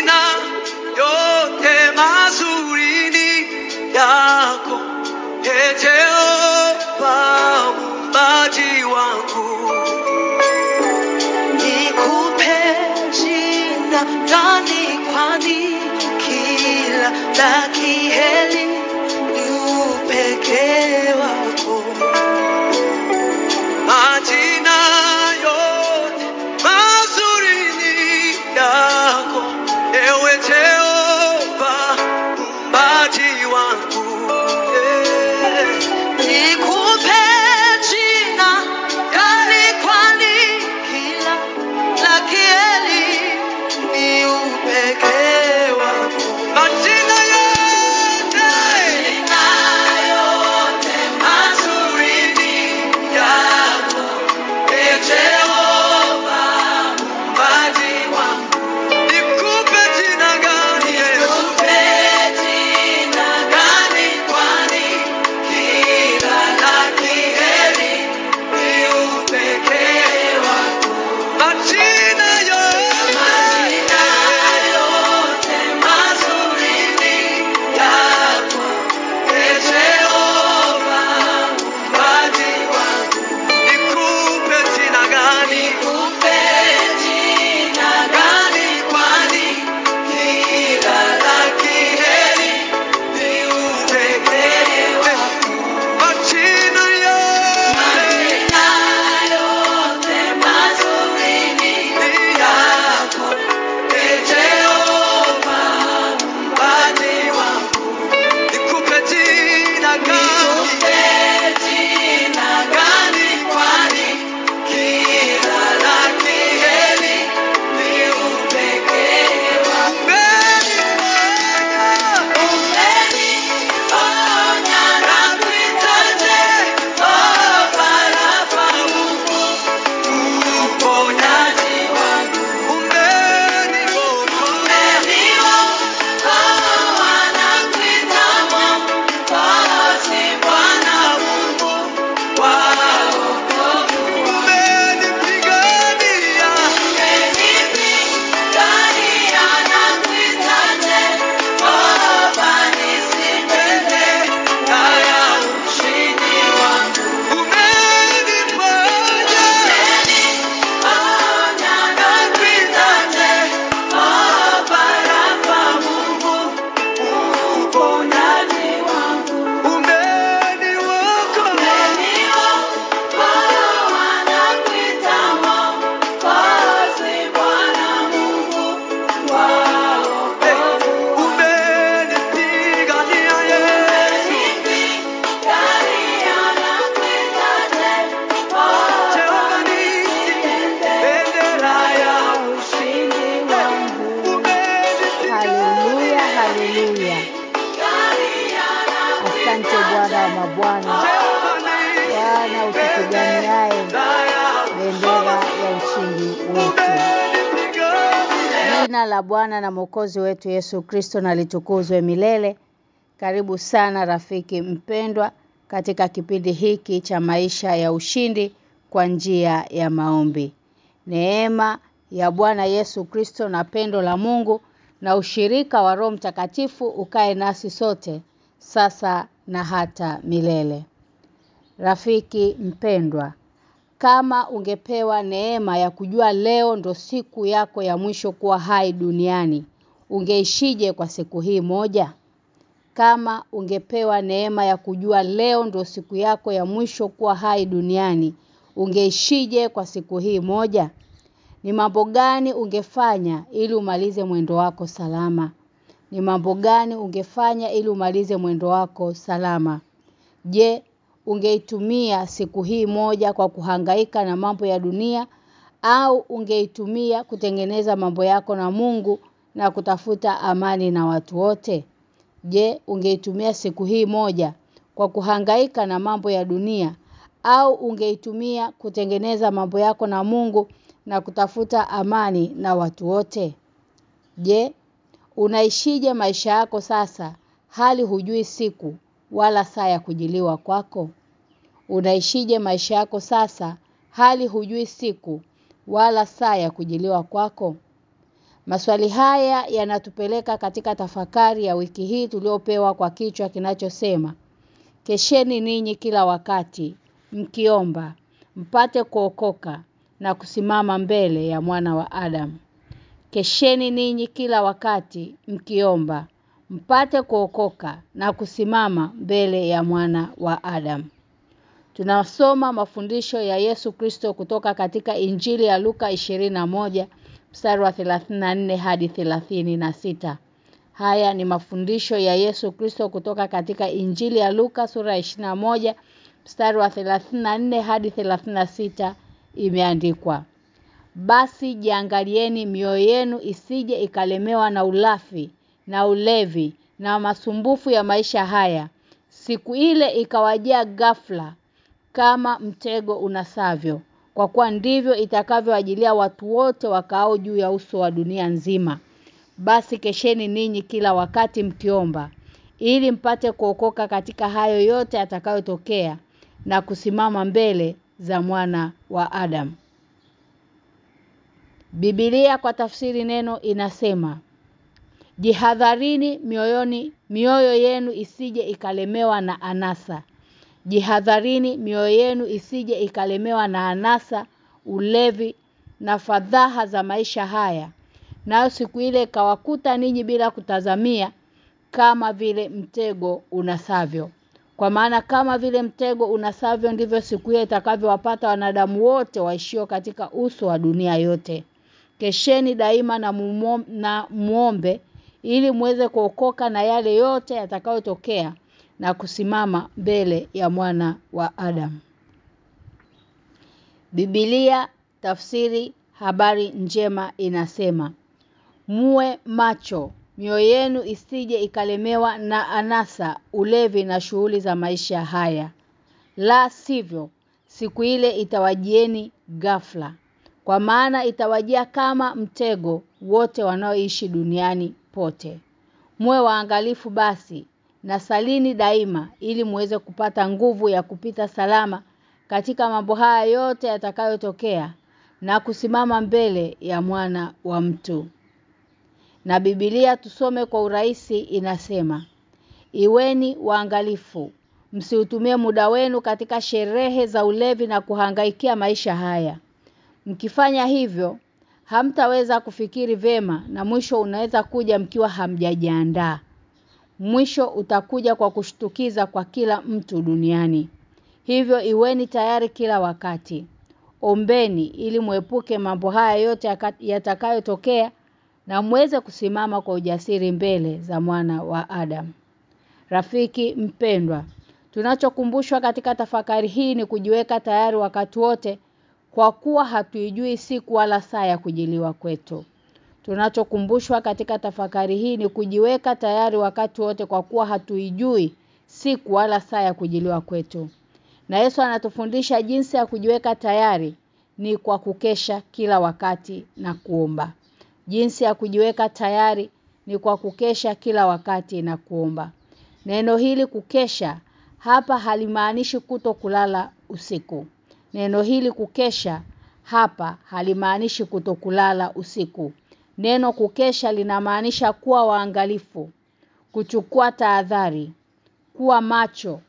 Jina yote mazuri ni yako, Jehova muumbaji wangu. Nikupe jina gani, kwani kila Bwana Bwana utupiganiaye bendera ya ushindi wetu. Jina la Bwana na Mwokozi wetu Yesu Kristo na litukuzwe milele. Karibu sana rafiki mpendwa katika kipindi hiki cha maisha ya ushindi kwa njia ya maombi. Neema ya Bwana Yesu Kristo na pendo la Mungu na ushirika wa Roho Mtakatifu ukae nasi sote sasa na hata milele. Rafiki mpendwa, kama ungepewa neema ya kujua leo ndo siku yako ya mwisho kuwa hai duniani, ungeishije kwa siku hii moja? Kama ungepewa neema ya kujua leo ndo siku yako ya mwisho kuwa hai duniani, ungeishije kwa siku hii moja? Ni mambo gani ungefanya ili umalize mwendo wako salama? Ni mambo gani ungefanya ili umalize mwendo wako salama? Je, ungeitumia siku hii moja kwa kuhangaika na mambo ya dunia au ungeitumia kutengeneza mambo yako na Mungu na kutafuta amani na watu wote? Je, ungeitumia siku hii moja kwa kuhangaika na mambo ya dunia au ungeitumia kutengeneza mambo yako na Mungu na kutafuta amani na watu wote? Je, unaishije maisha yako sasa hali hujui siku wala saa ya kujiliwa kwako? Unaishije maisha yako sasa hali hujui siku wala saa ya kujiliwa kwako? Maswali haya yanatupeleka katika tafakari ya wiki hii tuliopewa kwa kichwa kinachosema Kesheni ninyi kila wakati mkiomba mpate kuokoka na kusimama mbele ya mwana wa Adam. Kesheni ninyi kila wakati mkiomba mpate kuokoka na kusimama mbele ya mwana wa Adam. Tunasoma mafundisho ya Yesu Kristo kutoka katika Injili ya Luka 21 mstari wa 34 hadi 36. Haya ni mafundisho ya Yesu Kristo kutoka katika Injili ya Luka sura 21 mstari wa 34 hadi 36 imeandikwa. Basi jiangalieni mioyo yenu isije ikalemewa na ulafi na ulevi na masumbufu ya maisha haya. Siku ile ikawajia ghafla kama mtego unasavyo kwa kuwa ndivyo itakavyoajilia watu wote wakao juu ya uso wa dunia nzima. Basi kesheni ninyi kila wakati mkiomba ili mpate kuokoka katika hayo yote atakayotokea na kusimama mbele za mwana wa Adam. Biblia kwa tafsiri neno inasema Jihadharini mioyoni mioyo yenu isije ikalemewa na anasa. Jihadharini mioyo yenu isije ikalemewa na anasa, ulevi na fadhaha za maisha haya. Nayo siku ile kawakuta ninyi bila kutazamia kama vile mtego unasavyo. Kwa maana kama vile mtego unasavyo ndivyo siku ile itakavyowapata wanadamu wote waishio katika uso wa dunia yote. Kesheni daima na, mumo, na muombe ili muweze kuokoka na yale yote yatakayotokea na kusimama mbele ya mwana wa Adam. Biblia tafsiri habari njema inasema Muwe macho mioyo yenu isije ikalemewa na anasa ulevi na shughuli za maisha haya la sivyo siku ile itawajieni ghafla kwa maana itawajia kama mtego wote wanaoishi duniani pote. Muwe waangalifu basi na salini daima ili muweze kupata nguvu ya kupita salama katika mambo haya yote yatakayotokea na kusimama mbele ya mwana wa mtu. Na Biblia tusome kwa urahisi inasema Iweni waangalifu msiutumie muda wenu katika sherehe za ulevi na kuhangaikia maisha haya mkifanya hivyo hamtaweza kufikiri vema na mwisho unaweza kuja mkiwa hamjajiandaa. Mwisho utakuja kwa kushtukiza kwa kila mtu duniani. Hivyo iweni tayari kila wakati. Ombeni ili muepuke mambo haya yote yatakayotokea na muweze kusimama kwa ujasiri mbele za mwana wa Adam. Rafiki mpendwa, tunachokumbushwa katika tafakari hii ni kujiweka tayari wakati wote kwa kuwa hatuijui siku wala saa ya kujiliwa kwetu. Tunachokumbushwa katika tafakari hii ni kujiweka tayari wakati wote kwa kuwa hatuijui siku wala saa ya kujiliwa kwetu. Na Yesu anatufundisha jinsi ya kujiweka tayari ni kwa kukesha kila wakati na kuomba. Jinsi ya kujiweka tayari ni kwa kukesha kila wakati na kuomba. Neno hili kukesha hapa halimaanishi kuto kulala usiku. Neno hili kukesha hapa halimaanishi kutokulala usiku. Neno kukesha linamaanisha kuwa waangalifu, kuchukua tahadhari, kuwa macho,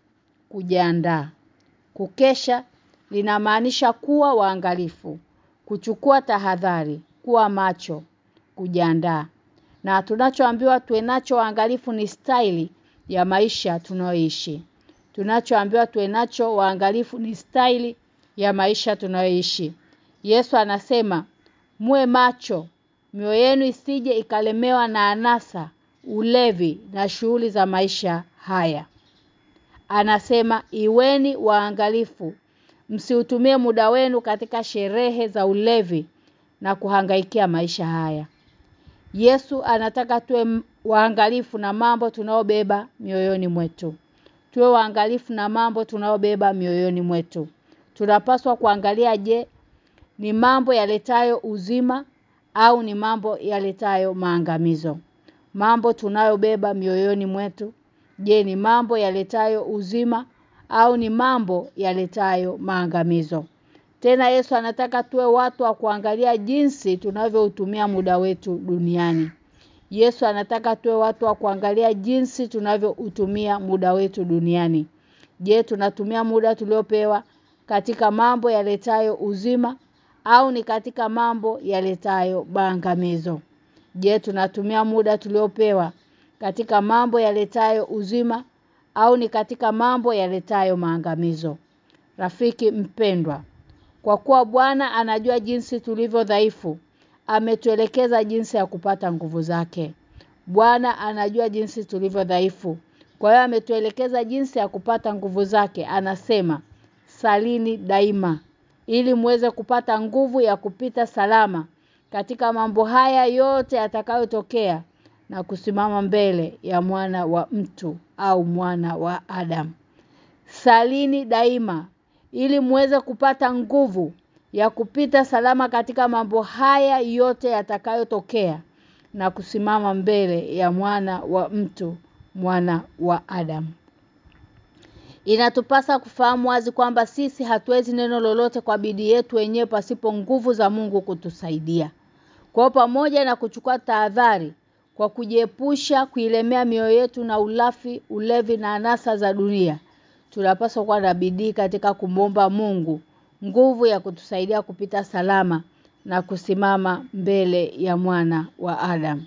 kujiandaa. Kukesha linamaanisha kuwa waangalifu, kuchukua tahadhari, kuwa macho, kujiandaa. Na tunachoambiwa tuwe nacho waangalifu ni staili ya maisha tunayoishi. Tunachoambiwa tuwe nacho waangalifu ni staili ya maisha tunayoishi. Yesu anasema muwe macho mioyo yenu isije ikalemewa na anasa, ulevi na shughuli za maisha haya. Anasema iweni waangalifu. Msiutumie muda wenu katika sherehe za ulevi na kuhangaikia maisha haya. Yesu anataka tuwe waangalifu na mambo tunaobeba mioyoni mwetu. Tuwe waangalifu na mambo tunaobeba mioyoni mwetu. Tunapaswa kuangalia je ni mambo yaletayo uzima au ni mambo yaletayo maangamizo. Mambo tunayobeba mioyoni mwetu je ni mambo yaletayo uzima au ni mambo yaletayo maangamizo. Tena Yesu anataka tuwe watu wa kuangalia jinsi tunavyoutumia muda wetu duniani. Yesu anataka tuwe watu wa kuangalia jinsi tunavyoutumia muda wetu duniani. Je, tunatumia muda tuliopewa katika mambo yaletayo uzima au ni katika mambo yaletayo maangamizo? Je, tunatumia muda tuliopewa katika mambo yaletayo uzima au ni katika mambo yaletayo maangamizo. Rafiki mpendwa, kwa kuwa Bwana anajua jinsi tulivyo dhaifu, ametuelekeza jinsi ya kupata nguvu zake. Bwana anajua jinsi tulivyo dhaifu. Kwa hiyo ametuelekeza jinsi ya kupata nguvu zake. Anasema, salini daima ili muweze kupata nguvu ya kupita salama katika mambo haya yote yatakayotokea na kusimama mbele ya mwana wa mtu au mwana wa Adam. Salini daima ili muweze kupata nguvu ya kupita salama katika mambo haya yote yatakayotokea na kusimama mbele ya mwana wa mtu mwana wa Adam. Inatupasa kufahamu wazi kwamba sisi hatuwezi neno lolote kwa bidii yetu wenyewe pasipo nguvu za Mungu kutusaidia. Kwa pamoja na kuchukua tahadhari kwa kujiepusha kuilemea mioyo yetu na ulafi, ulevi na anasa za dunia. Tunapaswa kuwa na bidii katika kumomba Mungu nguvu ya kutusaidia kupita salama na kusimama mbele ya mwana wa Adam.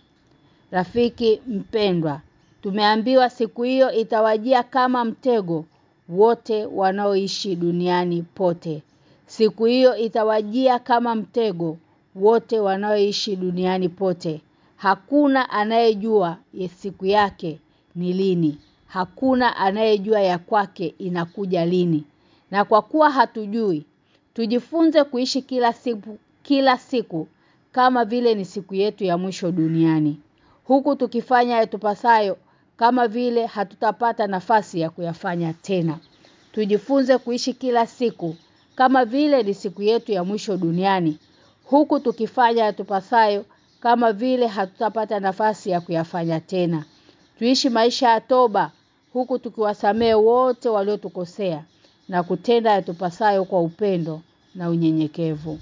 Rafiki mpendwa, tumeambiwa siku hiyo itawajia kama mtego wote wanaoishi duniani pote. Siku hiyo itawajia kama mtego wote wanaoishi duniani pote. Hakuna anayejua ya siku yake ni lini. Hakuna anayejua ya kwake inakuja lini. Na kwa kuwa hatujui, tujifunze kuishi kila siku kila siku kama vile ni siku yetu ya mwisho duniani. Huku tukifanya yatupasayo kama vile hatutapata nafasi ya kuyafanya tena. Tujifunze kuishi kila siku kama vile ni siku yetu ya mwisho duniani. Huku tukifanya tupasayo kama vile hatutapata nafasi ya kuyafanya tena. Tuishi maisha ya toba huku tukiwasamee wote waliotukosea na kutenda yatupasayo kwa upendo na unyenyekevu.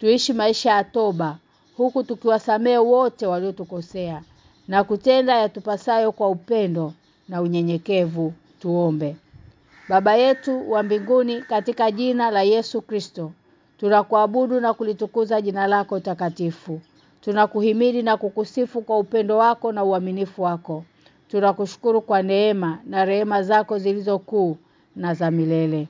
Tuishi maisha ya toba huku tukiwasamee wote waliotukosea na kutenda yatupasayo kwa upendo na unyenyekevu. Tuombe. Baba yetu wa mbinguni katika jina la Yesu Kristo, tunakuabudu na kulitukuza jina lako takatifu. tunakuhimili na kukusifu kwa upendo wako na uaminifu wako. Tunakushukuru kwa neema na rehema zako zilizokuu na za milele.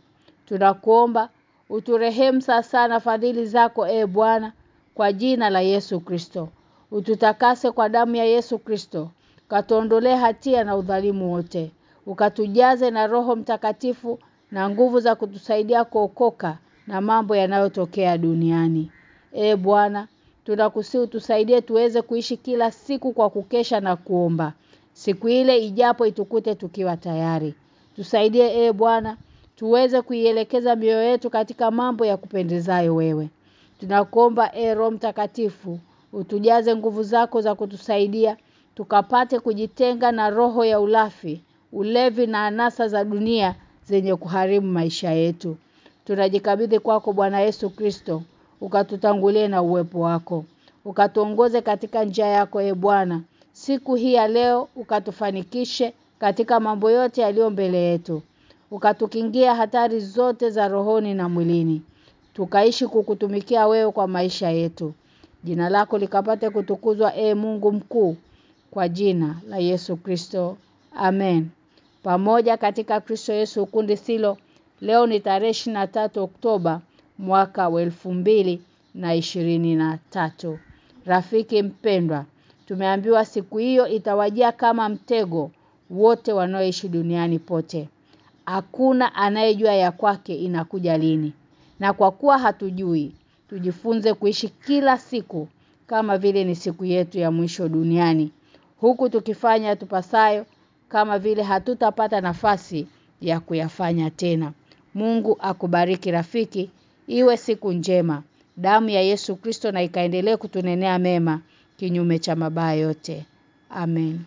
Tunakuomba uturehemu sana fadhili zako e Bwana kwa jina la Yesu Kristo. Ututakase kwa damu ya Yesu Kristo. Katuondolee hatia na udhalimu wote. Ukatujaze na roho mtakatifu na nguvu za kutusaidia kuokoka na mambo yanayotokea duniani. E Bwana, tunakusihi utusaidie tuweze kuishi kila siku kwa kukesha na kuomba. Siku ile ijapo itukute tukiwa tayari. Tusaidie e Bwana, tuweze kuielekeza mioyo yetu katika mambo ya kupendezayo wewe. Tunakuomba e Roho Mtakatifu, utujaze nguvu zako za kutusaidia tukapate kujitenga na roho ya ulafi, ulevi na anasa za dunia zenye kuharibu maisha yetu. Tunajikabidhi kwako Bwana Yesu Kristo, ukatutangulie na uwepo wako. Ukatuongoze katika njia yako e Bwana. Siku hii ya leo ukatufanikishe katika mambo yote yaliyo mbele yetu. Ukatukingia hatari zote za rohoni na mwilini. Tukaishi kukutumikia wewe kwa maisha yetu. Jina lako likapate kutukuzwa e Mungu mkuu kwa jina la Yesu Kristo. Amen. Pamoja katika Kristo Yesu kundi silo leo ni tarehe tatu Oktoba mwaka wa na tatu. Rafiki mpendwa, tumeambiwa siku hiyo itawajia kama mtego wote wanaoishi duniani pote. Hakuna anayejua ya kwake inakuja lini. Na kwa kuwa hatujui, tujifunze kuishi kila siku kama vile ni siku yetu ya mwisho duniani. Huku tukifanya tupasayo kama vile hatutapata nafasi ya kuyafanya tena. Mungu akubariki rafiki, iwe siku njema. Damu ya Yesu Kristo na ikaendelee kutunenea mema kinyume cha mabaya yote. Amen.